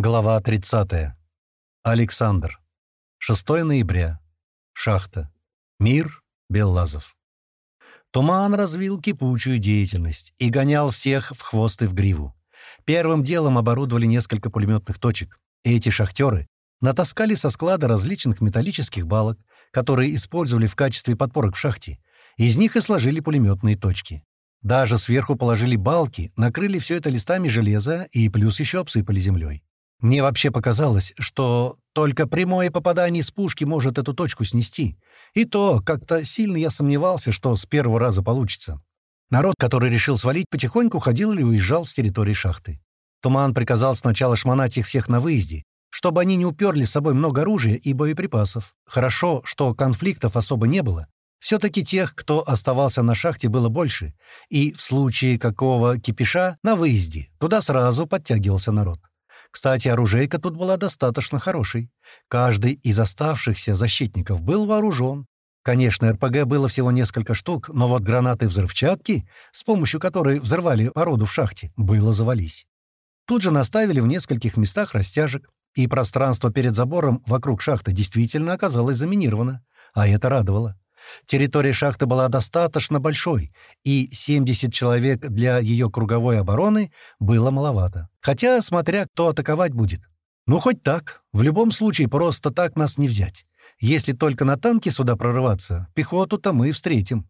Глава 30. Александр. 6 ноября. Шахта. Мир. Беллазов. Туман развил кипучую деятельность и гонял всех в хвост и в гриву. Первым делом оборудовали несколько пулеметных точек. И эти шахтеры натаскали со склада различных металлических балок, которые использовали в качестве подпорок в шахте. Из них и сложили пулеметные точки. Даже сверху положили балки, накрыли все это листами железа и плюс еще обсыпали землей. Мне вообще показалось, что только прямое попадание с пушки может эту точку снести. И то как-то сильно я сомневался, что с первого раза получится. Народ, который решил свалить, потихоньку ходил или уезжал с территории шахты. Туман приказал сначала шмонать их всех на выезде, чтобы они не уперли с собой много оружия и боеприпасов. Хорошо, что конфликтов особо не было. Все-таки тех, кто оставался на шахте, было больше, и в случае какого кипиша на выезде туда сразу подтягивался народ. Кстати, оружейка тут была достаточно хорошей. Каждый из оставшихся защитников был вооружен. Конечно, РПГ было всего несколько штук, но вот гранаты взрывчатки, с помощью которой взорвали породу в шахте, было завались. Тут же наставили в нескольких местах растяжек, и пространство перед забором вокруг шахты действительно оказалось заминировано, а это радовало. Территория шахты была достаточно большой, и 70 человек для ее круговой обороны было маловато. Хотя, смотря кто атаковать будет. Ну, хоть так. В любом случае, просто так нас не взять. Если только на танке сюда прорываться, пехоту-то мы встретим.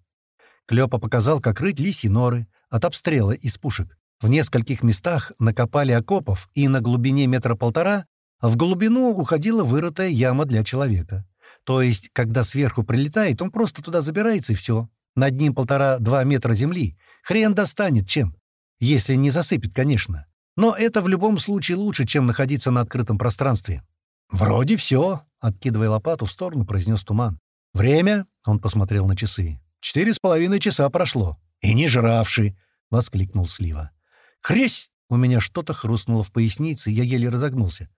Клёпа показал, как рыть лисьи норы от обстрела из пушек. В нескольких местах накопали окопов, и на глубине метра полтора в глубину уходила вырытая яма для человека. То есть, когда сверху прилетает, он просто туда забирается и все. Над ним полтора-два метра земли. Хрен достанет чем. Если не засыпет, конечно. Но это в любом случае лучше, чем находиться на открытом пространстве. «Вроде все», — откидывая лопату в сторону, произнес Туман. «Время?» — он посмотрел на часы. «Четыре с половиной часа прошло. И не жравший!» — воскликнул Слива. «Хресь!» — у меня что-то хрустнуло в пояснице, я еле разогнулся.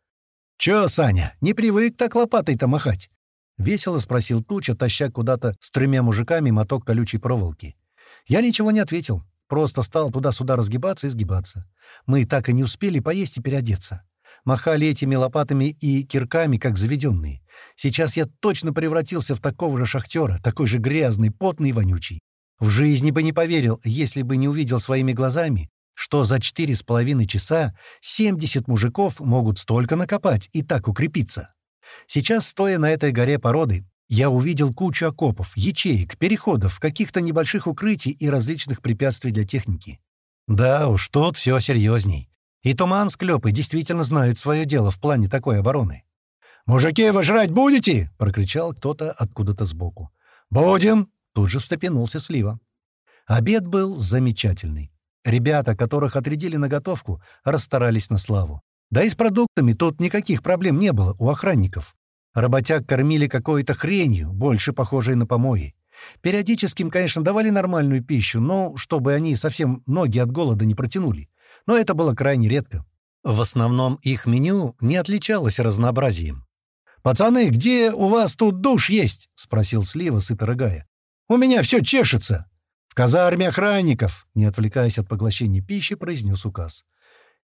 «Чё, Саня, не привык так лопатой-то махать?» Весело спросил Туча, таща куда-то с тремя мужиками моток колючей проволоки. Я ничего не ответил, просто стал туда-сюда разгибаться и сгибаться. Мы так и не успели поесть и переодеться. Махали этими лопатами и кирками, как заведенные. Сейчас я точно превратился в такого же шахтера, такой же грязный, потный и вонючий. В жизни бы не поверил, если бы не увидел своими глазами, что за четыре с половиной часа 70 мужиков могут столько накопать и так укрепиться. Сейчас, стоя на этой горе породы, я увидел кучу окопов, ячеек, переходов, каких-то небольших укрытий и различных препятствий для техники. Да уж, тут все серьезней. И Туман с Клёпой действительно знают свое дело в плане такой обороны. «Мужики, вы жрать будете?» — прокричал кто-то откуда-то сбоку. «Будем!» — тут же встрепенулся Слива. Обед был замечательный. Ребята, которых отрядили на готовку, расстарались на славу. Да и с продуктами тут никаких проблем не было у охранников. Работяг кормили какой-то хренью, больше похожей на помои. Периодически им, конечно, давали нормальную пищу, но чтобы они совсем ноги от голода не протянули. Но это было крайне редко. В основном их меню не отличалось разнообразием. «Пацаны, где у вас тут душ есть?» — спросил Слива, сыто рыгая. «У меня все чешется!» «В казарме охранников!» — не отвлекаясь от поглощения пищи, произнес указ.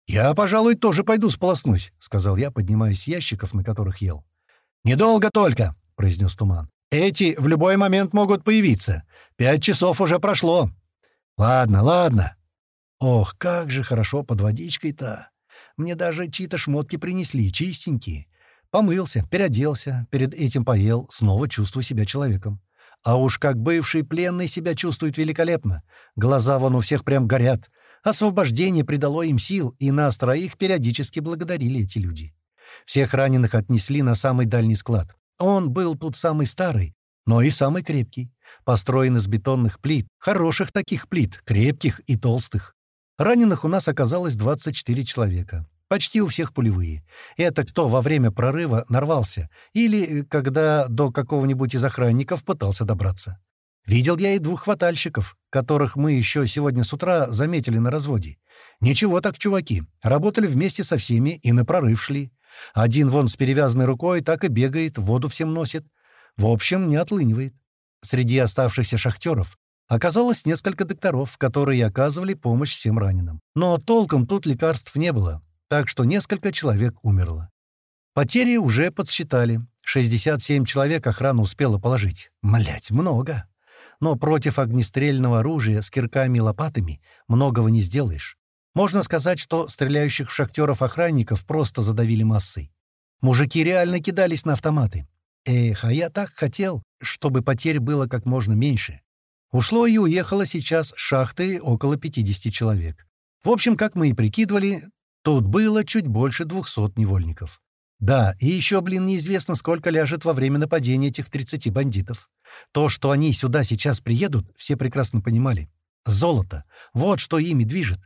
«Я, пожалуй, тоже пойду сполоснусь», — сказал я, поднимаясь с ящиков, на которых ел. «Недолго только», — произнес Туман. «Эти в любой момент могут появиться. Пять часов уже прошло». «Ладно, ладно». «Ох, как же хорошо под водичкой-то. Мне даже чьи-то шмотки принесли, чистенькие. Помылся, переоделся, перед этим поел, снова чувствую себя человеком. А уж как бывший пленный себя чувствует великолепно. Глаза вон у всех прям горят. Освобождение придало им сил, и нас троих периодически благодарили эти люди. Всех раненых отнесли на самый дальний склад. Он был тут самый старый, но и самый крепкий. Построен из бетонных плит, хороших таких плит, крепких и толстых. Раненых у нас оказалось 24 человека. Почти у всех пулевые. Это кто во время прорыва нарвался или когда до какого-нибудь из охранников пытался добраться. Видел я и двух хватальщиков, которых мы еще сегодня с утра заметили на разводе. Ничего так, чуваки, работали вместе со всеми и на прорыв шли. Один вон с перевязанной рукой так и бегает, воду всем носит. В общем, не отлынивает. Среди оставшихся шахтеров оказалось несколько докторов, которые оказывали помощь всем раненым. Но толком тут лекарств не было. так что несколько человек умерло. Потери уже подсчитали. 67 человек охрана успела положить. Млять, много. Но против огнестрельного оружия с кирками и лопатами многого не сделаешь. Можно сказать, что стреляющих в шахтеров охранников просто задавили массой. Мужики реально кидались на автоматы. Эх, а я так хотел, чтобы потерь было как можно меньше. Ушло и уехало сейчас с шахты около 50 человек. В общем, как мы и прикидывали, тут было чуть больше 200 невольников. Да, и еще, блин, неизвестно, сколько ляжет во время нападения этих 30 бандитов. То, что они сюда сейчас приедут, все прекрасно понимали. Золото. Вот что ими движет.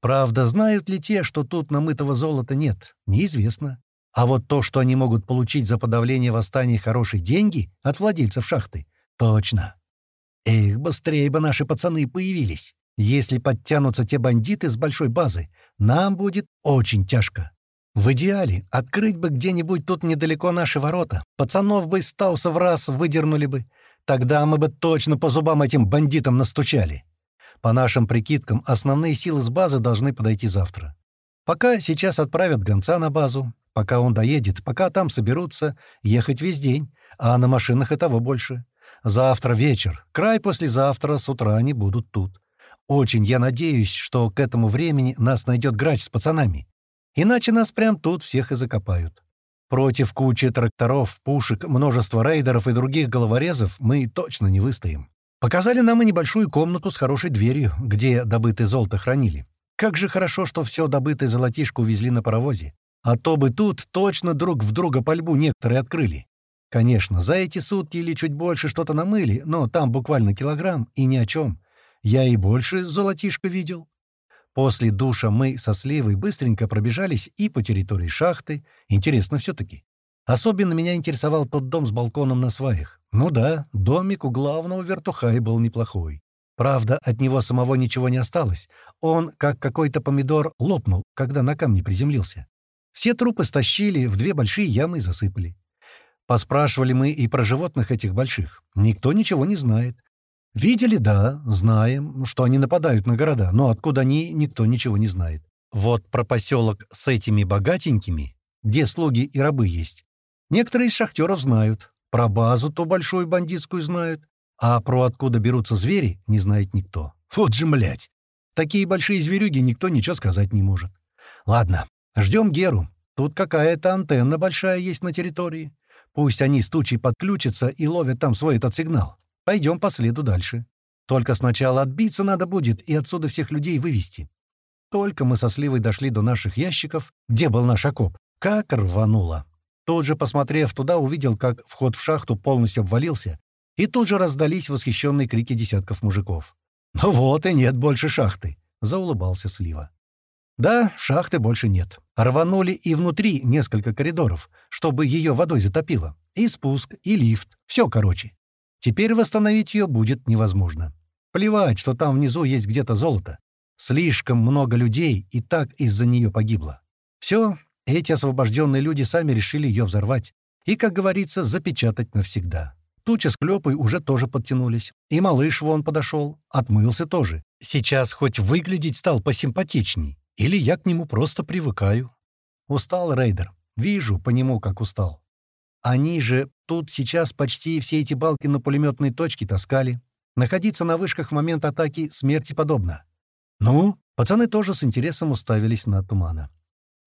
Правда, знают ли те, что тут намытого золота нет, неизвестно. А вот то, что они могут получить за подавление восстания хорошие деньги от владельцев шахты, точно. Эх, быстрее бы наши пацаны появились. Если подтянутся те бандиты с большой базы, нам будет очень тяжко. В идеале открыть бы где-нибудь тут недалеко наши ворота. Пацанов бы из Тауса в раз выдернули бы. Тогда мы бы точно по зубам этим бандитам настучали. По нашим прикидкам, основные силы с базы должны подойти завтра. Пока сейчас отправят гонца на базу, пока он доедет, пока там соберутся, ехать весь день, а на машинах и того больше. Завтра вечер, край послезавтра, с утра они будут тут. Очень я надеюсь, что к этому времени нас найдет грач с пацанами. Иначе нас прям тут всех и закопают. Против кучи тракторов, пушек, множества рейдеров и других головорезов мы точно не выстоим. Показали нам и небольшую комнату с хорошей дверью, где добытое золото хранили. Как же хорошо, что все добытое золотишко увезли на паровозе. А то бы тут точно друг в друга пальбу некоторые открыли. Конечно, за эти сутки или чуть больше что-то намыли, но там буквально килограмм и ни о чем. Я и больше золотишко видел. После душа мы со Сливой быстренько пробежались и по территории шахты. Интересно все-таки. Особенно меня интересовал тот дом с балконом на сваях. Ну да, домик у главного вертухая был неплохой. Правда, от него самого ничего не осталось. Он, как какой-то помидор, лопнул, когда на камне приземлился. Все трупы стащили, в две большие ямы засыпали. Поспрашивали мы и про животных этих больших. Никто ничего не знает. Видели, да, знаем, что они нападают на города, но откуда они, никто ничего не знает. Вот про поселок с этими богатенькими, где слуги и рабы есть. Некоторые из шахтеров знают, про базу ту большую бандитскую знают, а про откуда берутся звери не знает никто. Вот же, млять! Такие большие зверюги никто ничего сказать не может. Ладно, ждем Геру. Тут какая-то антенна большая есть на территории. Пусть они с тучей подключатся и ловят там свой этот сигнал. Пойдем по следу дальше. Только сначала отбиться надо будет и отсюда всех людей вывести. Только мы со Сливой дошли до наших ящиков, где был наш окоп, как рвануло. Тут же, посмотрев туда, увидел, как вход в шахту полностью обвалился, и тут же раздались восхищенные крики десятков мужиков. «Ну вот и нет больше шахты», — заулыбался Слива. «Да, шахты больше нет. Рванули и внутри несколько коридоров, чтобы ее водой затопило. И спуск, и лифт. Все короче. Теперь восстановить ее будет невозможно. Плевать, что там внизу есть где-то золото. Слишком много людей и так из-за нее погибло. Все, эти освобожденные люди сами решили ее взорвать и, как говорится, запечатать навсегда. Туча с Клёпой уже тоже подтянулись. И малыш вон подошел, отмылся тоже. Сейчас хоть выглядеть стал посимпатичней. Или я к нему просто привыкаю. Устал рейдер. Вижу по нему, как устал. Они же тут сейчас почти все эти балки на пулеметной точке таскали. Находиться на вышках в момент атаки смерти подобно. Ну, пацаны тоже с интересом уставились на тумана.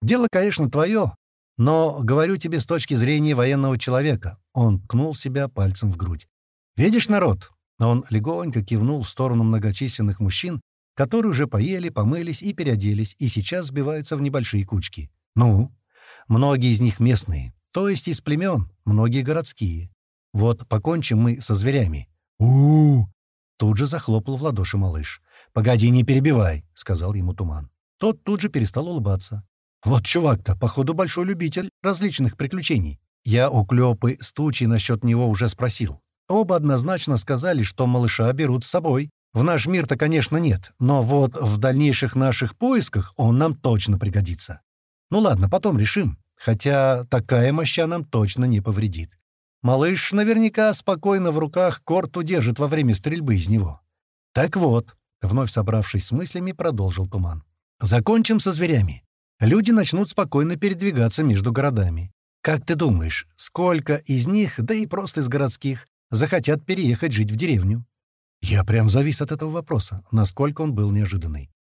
Дело, конечно, твое, но говорю тебе с точки зрения военного человека. Он ткнул себя пальцем в грудь. Видишь, народ? Он легонько кивнул в сторону многочисленных мужчин, которые уже поели, помылись и переоделись, и сейчас сбиваются в небольшие кучки. Ну, многие из них местные. То есть из племен, многие городские. Вот покончим мы со зверями. у у, Тут же захлопал в ладоши малыш. «Погоди, не перебивай», — сказал ему Туман. Тот тут же перестал улыбаться. «Вот чувак-то, походу, большой любитель различных приключений. Я у Клёпы с тучей насчет него уже спросил. Оба однозначно сказали, что малыша берут с собой. В наш мир-то, конечно, нет, но вот в дальнейших наших поисках он нам точно пригодится. Ну ладно, потом решим. Хотя такая моща нам точно не повредит. Малыш наверняка спокойно в руках корт удержит во время стрельбы из него. Так вот, вновь собравшись с мыслями, продолжил Туман. Закончим со зверями. люди начнут спокойно передвигаться между городами. Как ты думаешь, сколько из них, да и просто из городских, захотят переехать жить в деревню? Я прям завис от этого вопроса, насколько он был неожиданный.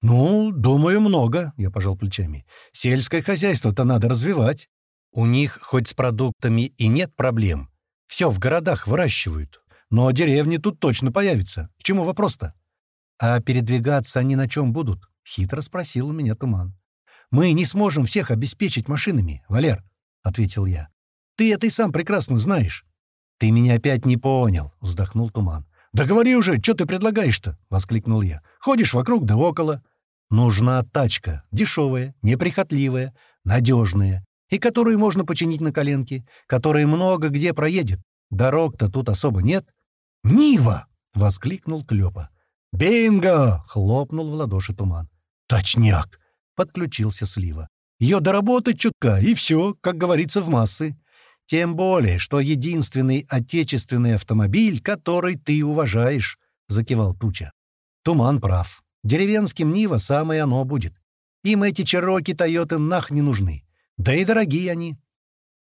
«Ну, думаю, много», — я пожал плечами. «Сельское хозяйство-то надо развивать. У них хоть с продуктами и нет проблем. Все в городах выращивают. Но деревни тут точно появятся. К чему вопрос-то?» «А передвигаться они на чем будут?» — хитро спросил у меня Туман. «Мы не сможем всех обеспечить машинами, Валер», — ответил я. «Ты это и сам прекрасно знаешь». «Ты меня опять не понял», — вздохнул Туман. «Да говори уже, что ты предлагаешь-то?» — воскликнул я. «Ходишь вокруг да около. Нужна тачка, дешевая, неприхотливая, надежная, и которую можно починить на коленке, которая много где проедет. Дорог-то тут особо нет». «Нива!» — воскликнул Клёпа. «Бинго!» — хлопнул в ладоши туман. «Точняк!» — подключился Слива. «Ее доработать чутка, и все, как говорится, в массы. Тем более, что единственный отечественный автомобиль, который ты уважаешь», — закивал Туча. Туман прав. Деревенским Нива самое оно будет. Им эти Чероки Тойоты нах не нужны. Да и дорогие они.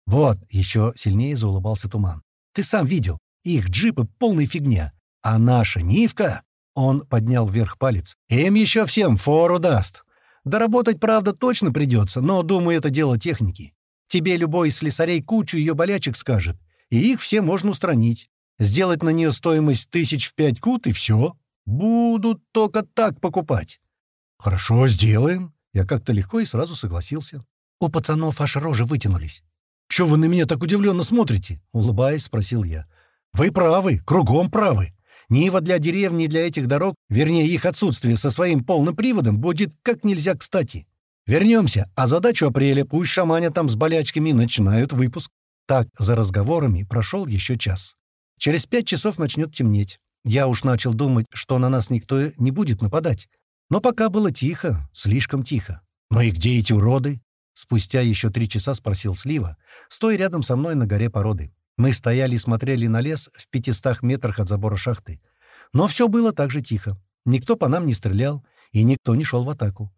Вот, еще сильнее заулыбался Туман. Ты сам видел, их джипы полная фигня. А наша Нивка, он поднял вверх палец, им еще всем фору даст. Доработать, правда, точно придется, но, думаю, это дело техники. Тебе любой из слесарей кучу ее болячек скажет, и их все можно устранить. Сделать на нее стоимость тысяч в пять кут, и все. Будут только так покупать. Хорошо, сделаем. Я как-то легко и сразу согласился. У пацанов аж рожи вытянулись. «Чё вы на меня так удивленно смотрите?» — улыбаясь, спросил я. «Вы правы, кругом правы. Нива для деревни и для этих дорог, вернее, их отсутствие со своим полным приводом, будет как нельзя кстати. Вернемся, а задачу апреля пусть шаманя там с болячками начинают выпуск. Так, за разговорами прошел еще час. Через пять часов начнет темнеть. Я уж начал думать, что на нас никто не будет нападать. Но пока было тихо, слишком тихо. «Ну и где эти уроды?» Спустя еще три часа спросил Слива, стоя рядом со мной на горе породы. Мы стояли и смотрели на лес в пятистах метрах от забора шахты. Но все было так же тихо. Никто по нам не стрелял, и никто не шел в атаку.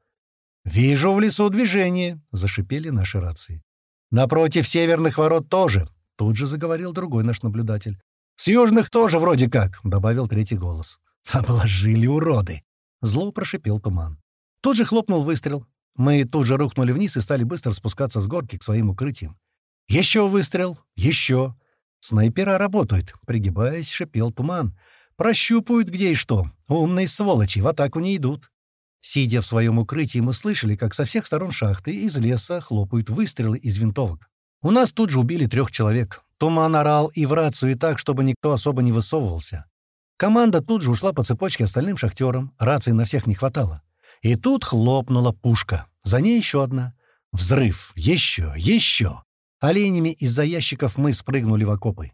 «Вижу в лесу движение!» — зашипели наши рации. «Напротив северных ворот тоже!» — тут же заговорил другой наш наблюдатель. «С южных тоже вроде как», — добавил третий голос. «Обложили уроды!» — зло прошипел туман. Тут же хлопнул выстрел. Мы тут же рухнули вниз и стали быстро спускаться с горки к своим укрытиям. «Еще выстрел! Еще!» «Снайпера работают!» — пригибаясь, шипел туман. «Прощупают где и что. Умные сволочи в атаку не идут». Сидя в своем укрытии, мы слышали, как со всех сторон шахты из леса хлопают выстрелы из винтовок. У нас тут же убили трех человек. Туман орал и в рацию и так, чтобы никто особо не высовывался. Команда тут же ушла по цепочке остальным шахтерам. Рации на всех не хватало. И тут хлопнула пушка. За ней еще одна. Взрыв. Еще. Еще. Оленями из-за ящиков мы спрыгнули в окопы.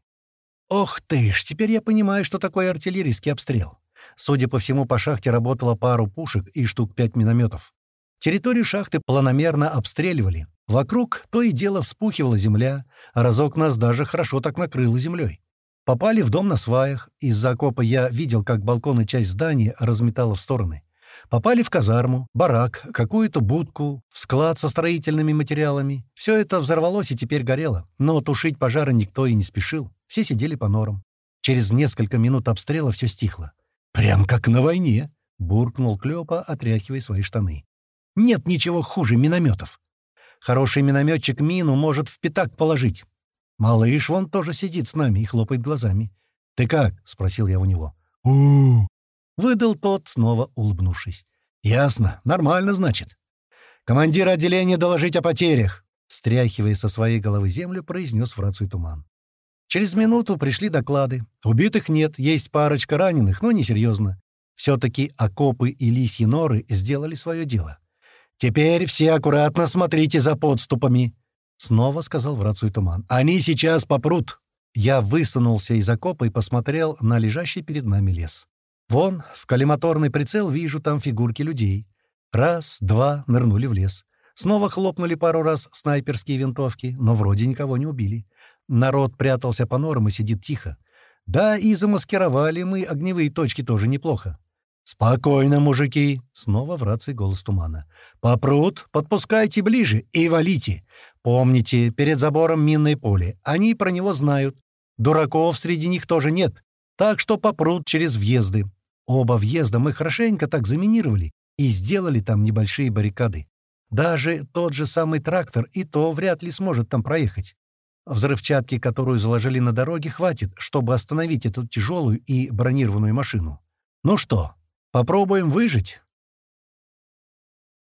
Ох ты ж, теперь я понимаю, что такое артиллерийский обстрел. Судя по всему, по шахте работало пару пушек и штук пять минометов. Территорию шахты планомерно обстреливали. Вокруг то и дело вспухивала земля, а разок нас даже хорошо так накрыло землей. Попали в дом на сваях. Из-за окопа я видел, как балкон и часть здания разметало в стороны. Попали в казарму, барак, какую-то будку, склад со строительными материалами. Все это взорвалось и теперь горело. Но тушить пожары никто и не спешил. Все сидели по норам. Через несколько минут обстрела все стихло. «Прям как на войне!» — буркнул Клёпа, отряхивая свои штаны. «Нет ничего хуже минометов. Хороший минометчик мину может в пятак положить. Малыш вон тоже сидит с нами и хлопает глазами. «Ты как?» — спросил я у него. у выдал тот, снова улыбнувшись. «Ясно. Нормально, значит». «Командир отделения доложить о потерях!» Стряхивая со своей головы землю, произнес в рацию туман. Через минуту пришли доклады. Убитых нет, есть парочка раненых, но несерьезно. Все-таки окопы и лисьи норы сделали свое дело. «Теперь все аккуратно смотрите за подступами», — снова сказал в рацию Туман. «Они сейчас попрут». Я высунулся из окопа и посмотрел на лежащий перед нами лес. Вон, в коллиматорный прицел вижу там фигурки людей. Раз, два, нырнули в лес. Снова хлопнули пару раз снайперские винтовки, но вроде никого не убили. Народ прятался по норам и сидит тихо. Да, и замаскировали мы огневые точки тоже неплохо. «Спокойно, мужики!» — снова в рации голос тумана. «Попрут, подпускайте ближе и валите. Помните, перед забором минное поле. Они про него знают. Дураков среди них тоже нет. Так что попрут через въезды. Оба въезда мы хорошенько так заминировали и сделали там небольшие баррикады. Даже тот же самый трактор и то вряд ли сможет там проехать. Взрывчатки, которую заложили на дороге, хватит, чтобы остановить эту тяжелую и бронированную машину. Ну что, Попробуем выжить.